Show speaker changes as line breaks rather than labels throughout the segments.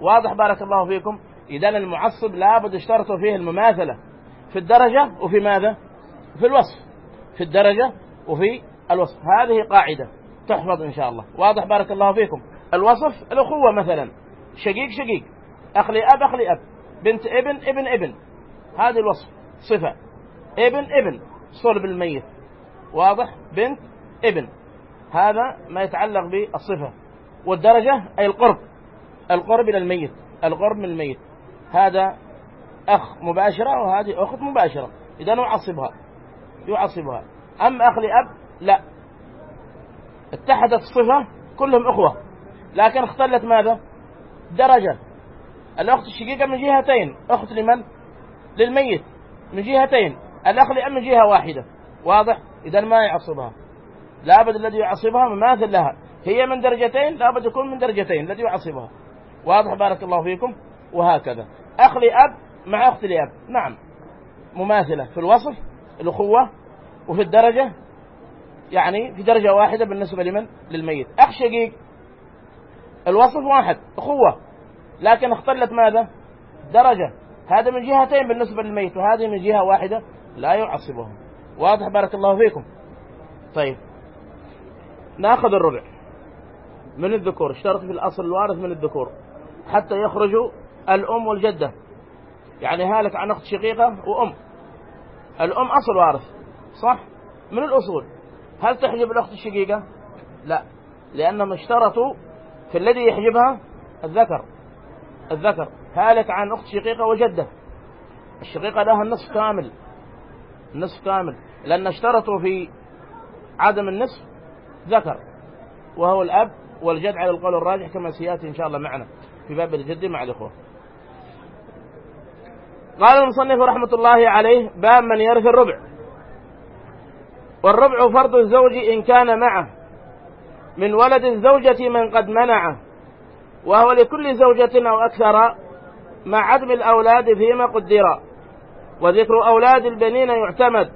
واضح بارك الله فيكم. إذا المعصب لابد اشترطوا فيه المماثلة. في الدرجة وفي ماذا؟ في الوصف. في الدرجة وفي الوصف. هذه قاعدة تحفظ إن شاء الله. واضح بارك الله فيكم. الوصف الأخوة مثلا. شقيق شقيق. أخ لأب أخ لأب. بنت ابن ابن ابن. هذه الوصف. صفة. ابن ابن. صلب الميت. واضح؟ بنت ابن. هذا ما يتعلق بالصفة. والدرجة أي القرب. القرب إلى الميت القرب من الميت. هذا أخ مباشرة وهذه أخت مباشرة. إذا يعصبها يعصبها. أما أخ لأب؟ لا. اتحدت الصفة كلهم أخوة. لكن اختلت ماذا؟ درجة. الأخت الشقيقة من جهتين. أخت لمن؟ للميت. من جهتين. الأخ لأم من جهة واحدة. واضح؟ إذا ما يعصبها. لابد الذي يعصبها مماثل لها. هي من درجتين لابد يكون من درجتين. الذي يعصبها. واضح بارك الله فيكم؟ وهكذا. أخ لأب مع أخت لأب. نعم. مماثلة في الوصف الأخوة وفي الدرجة. يعني في درجة واحدة بالنسبة لمن؟ للميت. أخ شقيق. الوصف واحد أخوة. لكن اختلت ماذا؟ درجة. هذا من جهتين بالنسبة للميت وهذه من جهة واحدة لا يعصبهم. واضح بارك الله فيكم؟ طيب. ناخذ الربع. من الذكور؟ اشترط في الأصل الوارث من الذكور. حتى يخرجوا الأم والجدة يعني هالك عن أخت شقيقة وأم. الأم أصل وارث صح؟ من الأصول. هل تحجب الأخت الشقيقة؟ لا لأنهم اشترطوا في الذي يحجبها الذكر. الذكر. هالك عن أخت شقيقة وجدة. الشقيقة لها النصف كامل. النصف كامل. لأن اشترطوا في عدم النصف ذكر. وهو الأب والجد على القول الراجح كما سيأتي إن شاء الله معنا. في باب الجد مع الإخوة. قال المصنف رحمة الله عليه باب من يرث الربع. والربع فرض الزوج إن كان معه. من ولد الزوجة من قد منعه. وهو لكل زوجة أو أكثر مع عدم الأولاد فيما قدر. وذكر أولاد البنين يعتمد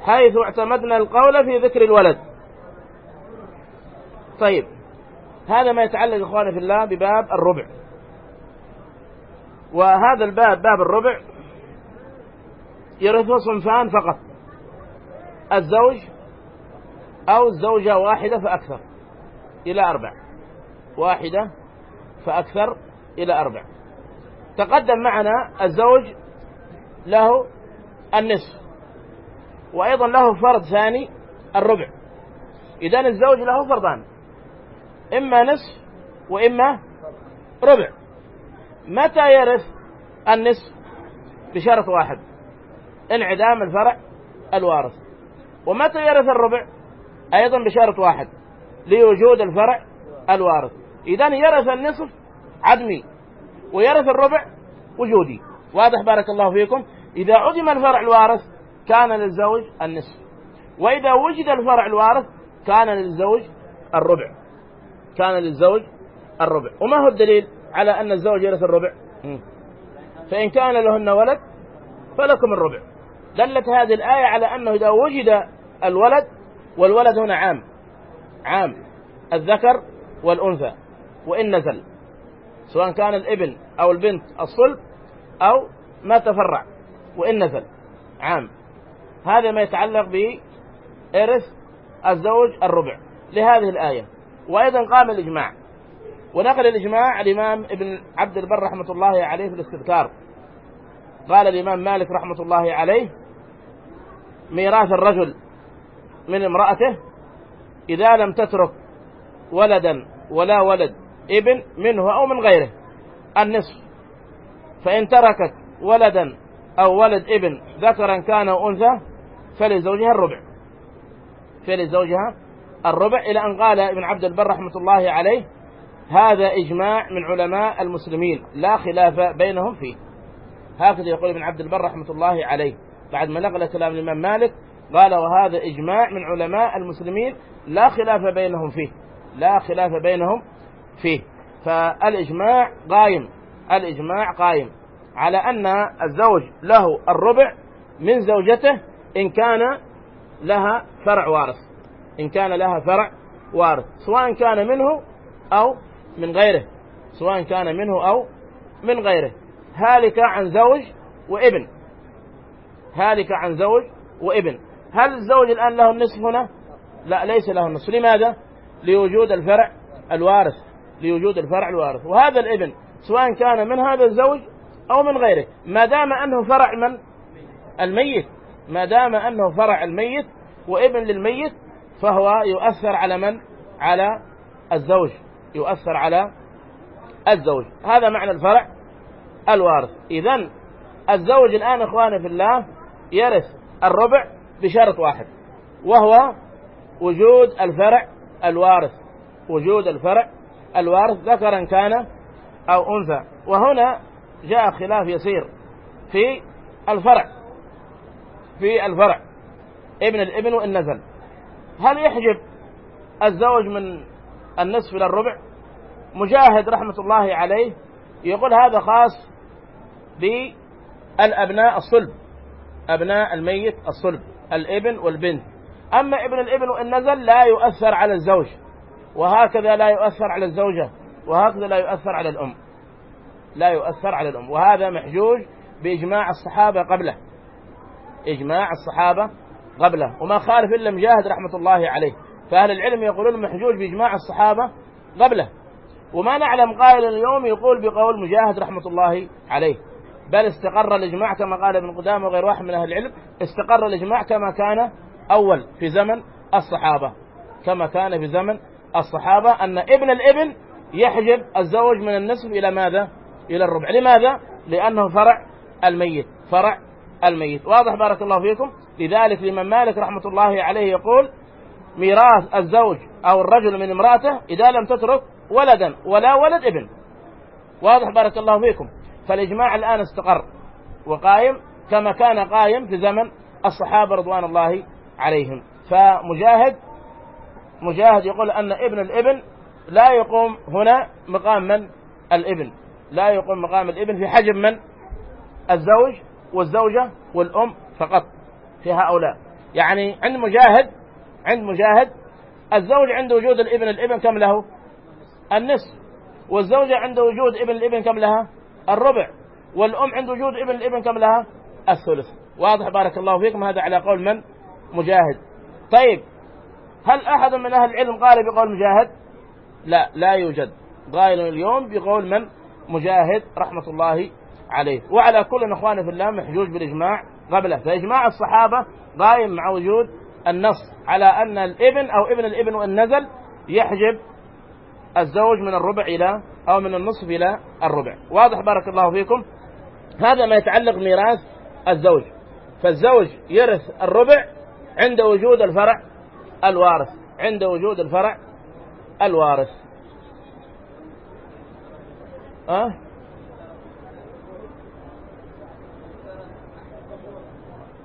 حيث اعتمدنا القول في ذكر الولد. طيب هذا ما يتعلق إخواني في الله بباب الربع. وهذا الباب باب الربع. يرث صنفان فقط. الزوج أو الزوجة واحدة فأكثر إلى أربع. واحدة فأكثر إلى أربع. تقدم معنا الزوج له النصف. وأيضا له فرض ثاني الربع. إذا الزوج له فرضان إما نصف وإما ربع. متى يرث النصف بشرط واحد؟ انعدام الفرع الوارث. ومتى يرث الربع؟ أيضا بشرط واحد لوجود الفرع الوارث. إذا يرث النصف عدمي ويرث الربع وجودي. واضح بارك الله فيكم؟ إذا عدم الفرع الوارث كان للزوج النصف. وإذا وجد الفرع الوارث كان للزوج الربع. كان للزوج الربع. وما هو الدليل؟ على أن الزوج يرث الربع. فإن كان لهن ولد فلكم الربع. دلت هذه الآية على أنه إذا وجد الولد والولد هنا عام. عام. الذكر والأنثى. وإن نزل. سواء كان الإبن أو البنت الصلب أو ما تفرع. وإن نزل. عام. هذا ما يتعلق بإرث الزوج الربع. لهذه الآية. وأيضا قام الإجماع. ونقل الإجماع الإمام ابن عبد البر رحمة الله عليه في الاستذكار. قال الإمام مالك رحمة الله عليه ميراث الرجل من امرأته إذا لم تترك ولدا ولا ولد ابن منه أو من غيره النصف فإن تركت ولدا أو ولد ابن ذكرا كان أو أنثى فلزوجها الربع. فلزوجها الربع إلى أن قال ابن عبد البر رحمة الله عليه هذا إجماع من علماء المسلمين لا خلاف بينهم فيه. هكذا يقول ابن عبد البر رحمة الله عليه بعد ما نقل كلام الإمام مالك قال وهذا إجماع من علماء المسلمين لا خلاف بينهم فيه. لا خلاف بينهم فيه. فالإجماع قائم الإجماع قائم على أن الزوج له الربع من زوجته إن كان لها فرع وارث إن كان لها فرع وارث سواء كان منه أو من غيره سواء كان منه أو من غيره. هالك عن زوج وابن. هالك عن زوج وابن. هل الزوج الآن له النصف هنا؟ لا ليس له النصف. لماذا؟ لوجود الفرع الوارث. لوجود الفرع الوارث. وهذا الابن سواء كان من هذا الزوج أو من غيره. ما دام أنه فرع من؟ الميت. ما دام أنه فرع الميت وابن للميت فهو يؤثر على من؟ على الزوج. يؤثر على الزوج. هذا معنى الفرع الوارث. إذا الزوج الآن إخواني في الله يرث الربع بشرط واحد وهو وجود الفرع الوارث. وجود الفرع الوارث ذكرا كان أو أنثى. وهنا جاء خلاف يسير في الفرع في الفرع. ابن الابن وإن نزل. هل يحجب الزوج من النصف إلى الربع. مجاهد رحمة الله عليه يقول هذا خاص بالأبناء الصلب أبناء الميت الصلب الابن والبنت. أما ابن الابن وإن نزل لا يؤثر على الزوج وهكذا لا يؤثر على الزوجة وهكذا لا يؤثر على الأم. لا يؤثر على الأم. وهذا محجوج بإجماع الصحابة قبله. إجماع الصحابة قبله. وما خالف إلا مجاهد رحمة الله عليه. فأهل العلم يقولون محجوج بإجماع الصحابة قبله. وما نعلم قائل اليوم يقول بقول مجاهد رحمة الله عليه. بل استقر الإجماع كما قال ابن قدامة وغير واحد من أهل العلم. استقر الإجماع كما كان أول في زمن الصحابة. كما كان في زمن الصحابة أن ابن الابن يحجب الزوج من النصف إلى ماذا؟ إلى الربع. لماذا؟ لأنه فرع الميت. فرع الميت. واضح بارك الله فيكم. لذلك الإمام مالك رحمة الله عليه يقول ميراث الزوج أو الرجل من امرأته إذا لم تترك ولدا ولا ولد ابن. واضح بارك الله فيكم. فالإجماع الآن استقر وقائم كما كان قائم في زمن الصحابة رضوان الله عليهم. فمجاهد مجاهد يقول أن ابن الابن لا يقوم هنا مقام من؟ الابن. لا يقوم مقام الابن في حجم من؟ الزوج والزوجة والأم فقط في هؤلاء. يعني عند مجاهد عند مجاهد الزوج عند وجود الإبن الإبن كم له؟ النصف. والزوجة عند وجود إبن الإبن كم لها؟ الربع. والأم عند وجود إبن الإبن كم لها؟ الثلث. واضح بارك الله فيكم. هذا على قول من؟ مجاهد. طيب هل أحد من أهل العلم قال بقول مجاهد؟ لا لا يوجد. قائل اليوم بقول من؟ مجاهد رحمة الله عليه. وعلى كل إخواني في الله محجوج بالإجماع قبله. فإجماع الصحابة قائم مع وجود النص على أن الإبن أو ابن الإبن وإن نزل يحجب الزوج من الربع إلى أو من النصف إلى الربع. واضح بارك الله فيكم؟ هذا ما يتعلق ميراث الزوج. فالزوج يرث الربع عند وجود الفرع الوارث. عند وجود الفرع الوارث. أه؟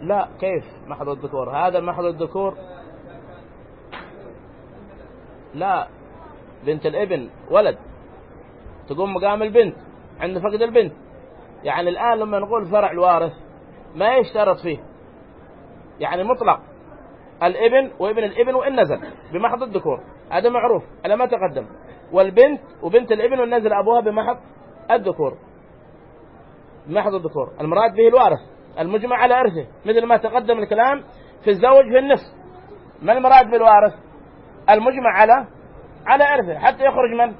لا كيف؟ محض الذكور. هذا محض الذكور؟ لا. بنت الابن ولد. تقوم مقام البنت عند فقد البنت. يعني الآن لما نقول فرع الوارث ما يشترط فيه. يعني مطلق. الابن وابن الابن وإن نزل بمحض الذكور. هذا معروف. على ما تقدم. والبنت وبنت الابن وإن نزل أبوها بمحض الذكور. بمحض الذكور. المراد به الوارث. المجمع على إرثه مثل ما تقدم الكلام في الزوج في النصف. ما المراد بالوارث؟ المجمع على على إرثه حتى يخرج من؟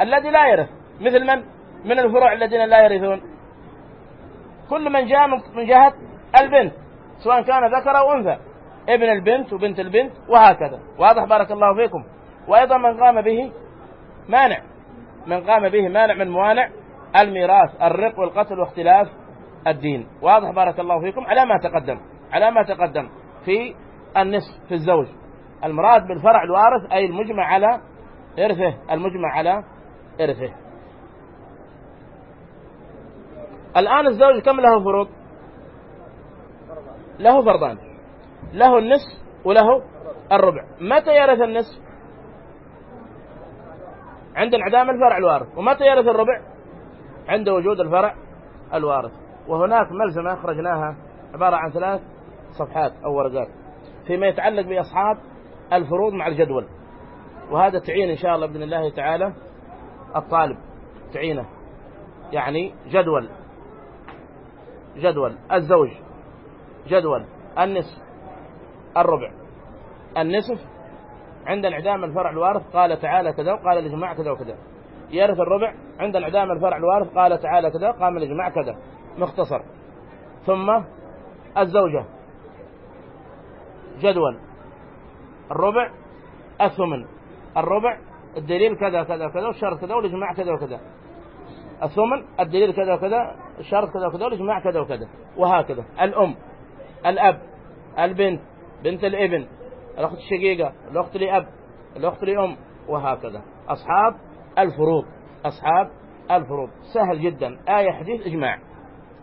الذي لا يرث. مثل من؟ من الفروع الذين لا يرثون. كل من جاء من جهة البنت سواء كان ذكر أو أنثى. ابن البنت وبنت البنت وهكذا. واضح بارك الله فيكم. وأيضا من قام به مانع. من قام به مانع من موانع الميراث الرق والقتل واختلاف الدين. واضح بارك الله فيكم على ما تقدم. على ما تقدم في النصف في الزوج. المراد بالفرع الوارث أي المجمع على إرثه. المجمع على إرثه. الآن الزوج كم له فروض؟ له فرضان له النصف وله الربع. متى يرث النصف؟ عند انعدام الفرع الوارث. ومتى يرث الربع؟ عند وجود الفرع الوارث. وهناك ملزمة أخرجناها عبارة عن ثلاث صفحات أو ورقات فيما يتعلق بأصحاب الفروض مع الجدول. وهذا تعين إن شاء الله بإذن الله تعالى الطالب تعينه. يعني جدول جدول الزوج جدول النصف الربع. النصف عند انعدام الفرع الوارث قال تعالى كذا وقال الإجماع كذا وكذا. يرث الربع عند انعدام الفرع الوارث قال تعالى كذا قام الإجماع كذا. مختصر. ثم الزوجة. جدول. الربع الثمن. الربع الدليل كذا كذا كذا والشرط كذا والإجماع كذا وكذا. الثمن الدليل كذا وكذا الشرط كذا وكذا والإجماع كذا وكذا. وهكذا. الأم الأب البنت بنت الابن الأخت الشقيقة الأخت لأب الأخت لأم وهكذا. أصحاب الفروض. أصحاب الفروض. سهل جدا. آية حديث إجماع.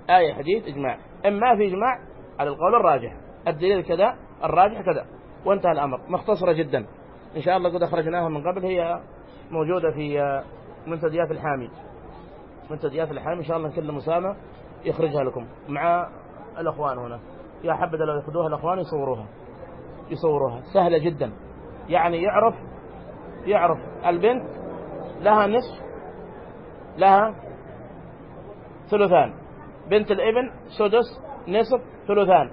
آية حديث إجماع. إما في إجماع على القول الراجح. الدليل كذا الراجح كذا. وانتهى الأمر. مختصرة جدا. إن شاء الله قد أخرجناها من قبل. هي موجودة في منتديات الحامي منتديات الحامي إن شاء الله كل مسامة يخرجها لكم. مع الأخوان هنا. يا حبذا لو يأخذوها الأخوان يصوروها. يصوروها. سهلة جدا. يعني يعرف يعرف البنت لها نصف لها ثلثان. بنت الابن سدس نصف ثلثان.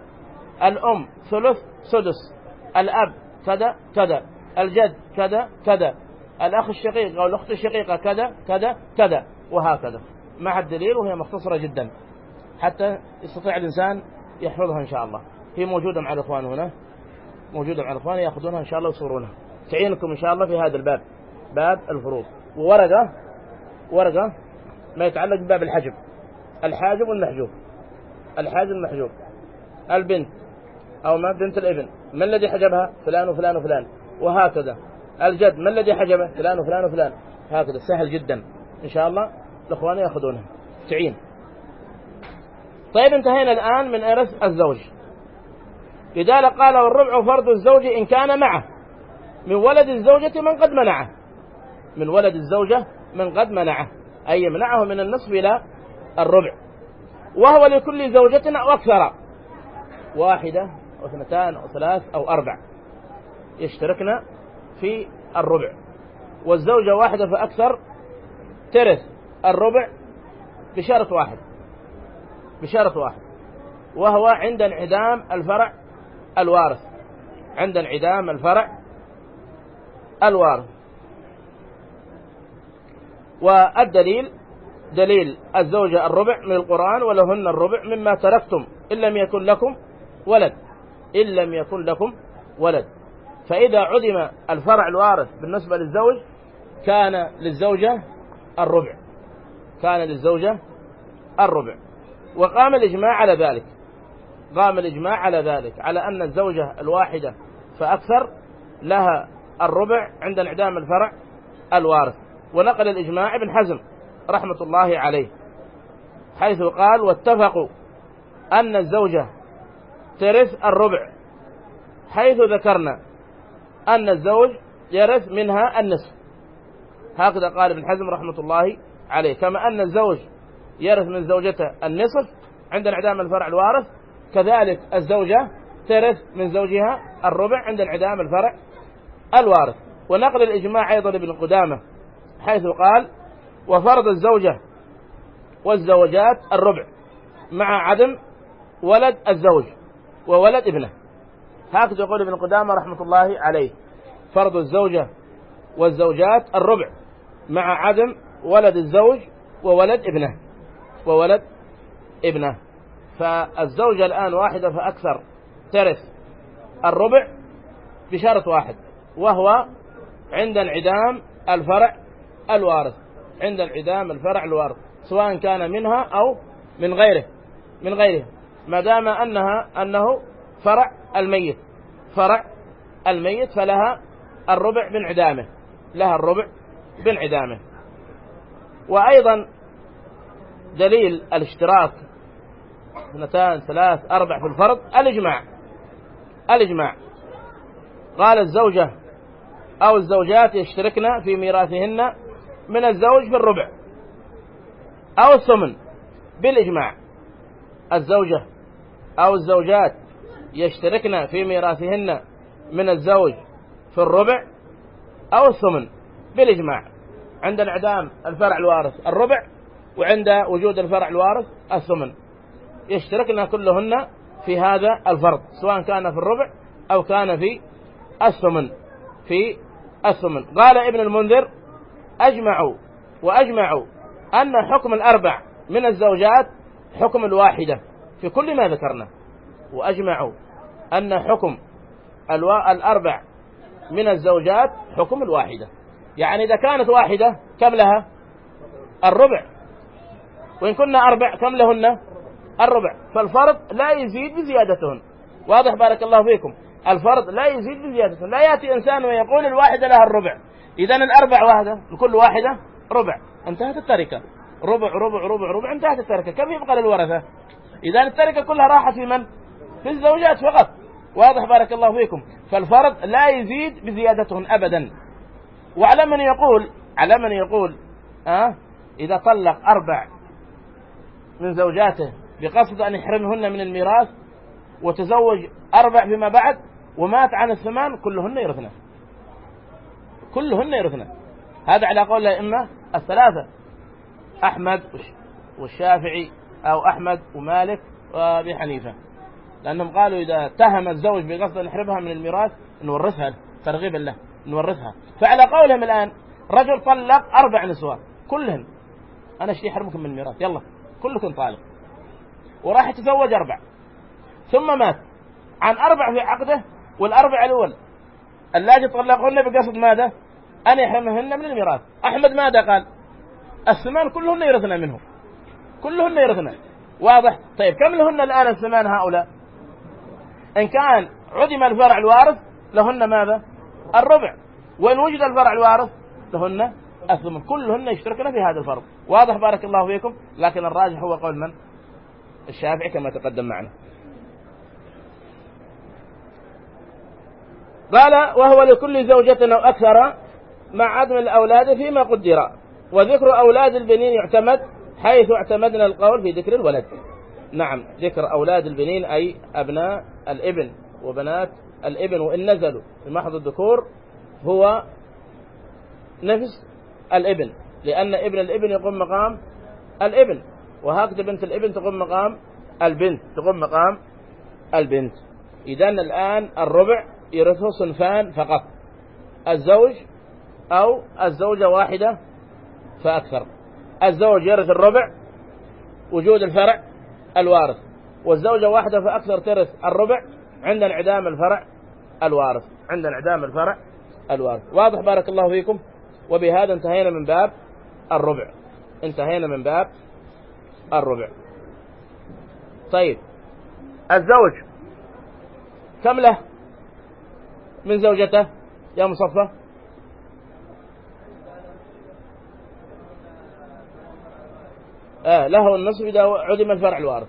الأم ثلث سدس. الأب كذا كذا. الجد كذا كذا. الأخ الشقيق أو الأخت الشقيقة كذا كذا كذا. وهكذا. مع الدليل وهي مختصرة جدا. حتى يستطيع الإنسان يحفظها إن شاء الله. هي موجودة مع الإخوان هنا. موجودة مع الإخوان يأخذونها إن شاء الله ويصورونها. تعينكم إن شاء الله في هذا الباب. باب الفروض. وورقة ورقة ما يتعلق بباب الحجب. الحاجب والمحجوب. الحاجب والمحجوب. البنت أو ما بنت الابن. من الذي حجبها؟ فلان وفلان وفلان. وهكذا. الجد من الذي حجبه؟ فلان وفلان وفلان. هكذا. سهل جدا. إن شاء الله الأخوان يأخذونها تعين. طيب انتهينا الآن من إرث الزوج. لذلك قال والربع فرض الزوج إن كان معه. من ولد الزوجة من قد منعه. من ولد الزوجة من قد منعه. أي يمنعه من النصف إلى الربع. وهو لكل زوجة أو أكثر واحدة أو اثنتان أو ثلاث أو أربع. يشتركن في الربع. والزوجة واحدة فأكثر ترث الربع بشرط واحد. بشرط واحد. وهو عند انعدام الفرع الوارث. عند انعدام الفرع الوارث. والدليل دليل الزوجة الربع من القرآن ولهن الربع مما تركتم. إن لم يكن لكم ولد. إن لم يكن لكم ولد. فإذا عدم الفرع الوارث بالنسبة للزوج كان للزوجة الربع. كان للزوجة الربع. وقام الإجماع على ذلك. قام الإجماع على ذلك. على أن الزوجة الواحدة فأكثر لها الربع عند انعدام الفرع الوارث. ونقل الإجماع ابن حزم. رحمة الله عليه حيث قال واتفقوا أن الزوجة ترث الربع حيث ذكرنا أن الزوج يرث منها النصف. هكذا قال ابن حزم رحمة الله عليه. كما أن الزوج يرث من زوجته النصف عند انعدام الفرع الوارث كذلك الزوجة ترث من زوجها الربع عند انعدام الفرع الوارث. ونقل الإجماع أيضا ابن قدامة حيث قال وفرض الزوجة والزوجات الربع مع عدم ولد الزوج وولد ابنه. هكذا يقول ابن قدامة رحمة الله عليه. فرض الزوجة والزوجات الربع مع عدم ولد الزوج وولد ابنه. وولد ابنه. فالزوجة الآن واحدة فأكثر ترث الربع بشرط واحد وهو عند انعدام الفرع الوارث. عند انعدام الفرع الوارث سواء كان منها أو من غيره من غيره. ما دام أنها أنه فرع الميت فرع الميت فلها الربع بانعدامه لها الربع بانعدامه وأيضا دليل الاشتراك اثنتان ثلاث أربع في الفرض الإجماع الإجماع. قال الزوجة أو الزوجات يشتركن في ميراثهن من الزوج في الربع أو الثمن. بالإجماع. الزوجة أو الزوجات يشتركن في ميراثهن من الزوج في الربع أو الثمن. بالإجماع. عند انعدام الفرع الوارث الربع وعند وجود الفرع الوارث الثمن. يشتركن كلهن في هذا الفرض سواء كان في الربع أو كان في الثمن. في الثمن. قال ابن المنذر أجمعوا وأجمعوا أن حكم الأربع من الزوجات حكم الواحدة في كل ما ذكرنا. وأجمعوا أن حكم الأربع من الزوجات حكم الواحدة. يعني إذا كانت واحدة كم لها؟ الربع. وإن كنا أربع كم لهن؟ الربع. فالفرض لا يزيد بزيادتهن. واضح بارك الله فيكم. الفرض لا يزيد بزيادتهن. لا يأتي إنسان ويقول الواحدة لها الربع. إذا الأربع واحدة لكل واحدة ربع. انتهت التركة. ربع ربع ربع ربع انتهت التركة. كم يبقى للورثة إذا التركة كلها راحت في من؟ في الزوجات فقط. واضح بارك الله فيكم. فالفرض لا يزيد بزيادتهن أبدا. وعلى من يقول على من يقول أه إذا طلق أربع من زوجاته بقصد أن يحرمهن من الميراث وتزوج أربع فيما بعد ومات عن الثمان كلهن يرثنه كلهن يرثنه هذا على قول الأئمة الثلاثة أحمد والشافعي أو أحمد ومالك وأبي حنيفة. لأنهم قالوا إذا اتهم الزوج بقصد أن يحرمها من الميراث نورثها ترغيبا له نورثها. فعلى قولهم الآن رجل طلق أربع نسوان كلهن. أنا اشتي يحرمكم من الميراث؟ يلا كلكم طالق. وراح يتزوج أربع ثم مات. عن أربع في عقده والأربع الأول اللاجئ طلقهن بقصد ماذا؟ أن يحرمهن من الميراث. أحمد ماذا قال؟ الثمان كلهن يرثن منه كلهن يرثن. واضح؟ طيب كم لهن الآن الثمان هؤلاء؟ إن كان عدم الفرع الوارث لهن ماذا؟ الربع. وإن وجد الفرع الوارث لهن الثمن. كلهن يشتركن في هذا الفرض. واضح؟ بارك الله فيكم. لكن الراجح هو قول من؟ الشافعي كما تقدم معنا. قال وهو لكل زوجة أو أكثر مع عدم الأولاد فيما قدر. وذكر أولاد البنين يعتمد حيث اعتمدنا القول في ذكر الولد. نعم ذكر أولاد البنين أي أبناء الإبن وبنات الإبن وإن نزلوا. في محض الذكور هو نفس الإبن لأن ابن الإبن يقوم مقام الإبن وهكذا بنت الإبن تقوم مقام البنت تقوم مقام البنت. إذا الآن الربع يرثه صنفان فقط. الزوج أو الزوجة واحدة فأكثر. الزوج يرث الربع وجود الفرع الوارث. والزوجة واحدة فأكثر ترث الربع عند انعدام الفرع الوارث. عند انعدام الفرع الوارث. واضح بارك الله فيكم؟ وبهذا انتهينا من باب الربع. انتهينا من باب الربع. طيب الزوج كم له؟ من زوجته يا مصفى آه له النصف إذا عدم الفرع الوارث.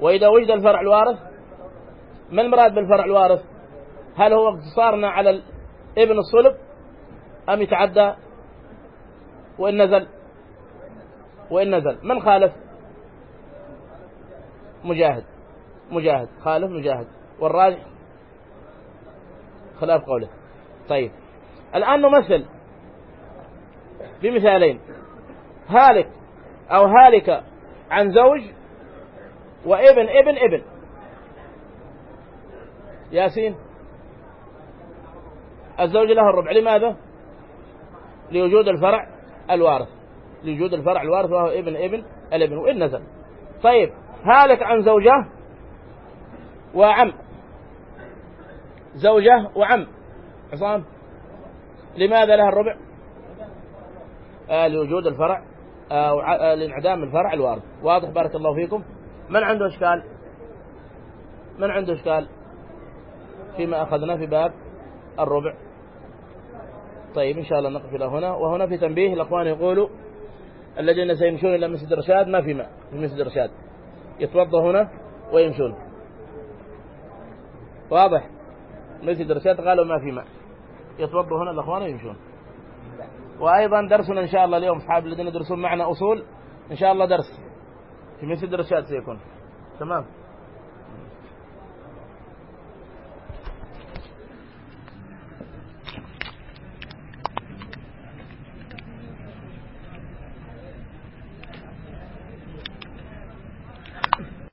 وإذا وجد الفرع الوارث ما المراد بالفرع الوارث؟ هل هو اقتصارنا على ابن الصلب أم يتعدى؟ وإن نزل؟ وإن نزل. من خالف؟ مجاهد. مجاهد خالف مجاهد. والراجح خلاف قوله. طيب. الآن نمثل بمثالين. هالك أو هالك عن زوج وابن ابن ابن. ياسين. الزوج له الربع. لماذا؟ لوجود الفرع الوارث. لوجود الفرع الوارث وهو ابن ابن الابن. وإن نزل. طيب. هالك عن زوجة وعم. زوجة وعم. عصام. لماذا لها الربع؟ آه لوجود الفرع. آه, آه لانعدام الفرع الوارث واضح بارك الله فيكم. من عنده إشكال؟ من عنده إشكال؟ فيما أخذنا في باب الربع. طيب إن شاء الله نقف إلى هنا. وهنا في تنبيه الأخوان يقولوا الذين سيمشون إلى مسجد الرشاد ما في ماء. في مسجد الرشاد يتوضأ هنا ويمشون. واضح؟ مسجد الرشاد قالوا ما في ماء. يتوضأ هنا الأخوان ويمشون. وأيضا درسنا إن شاء الله اليوم أصحاب الذين يدرسون معنا أصول إن شاء الله درس. في مسجد الرشاد سيكون. تمام؟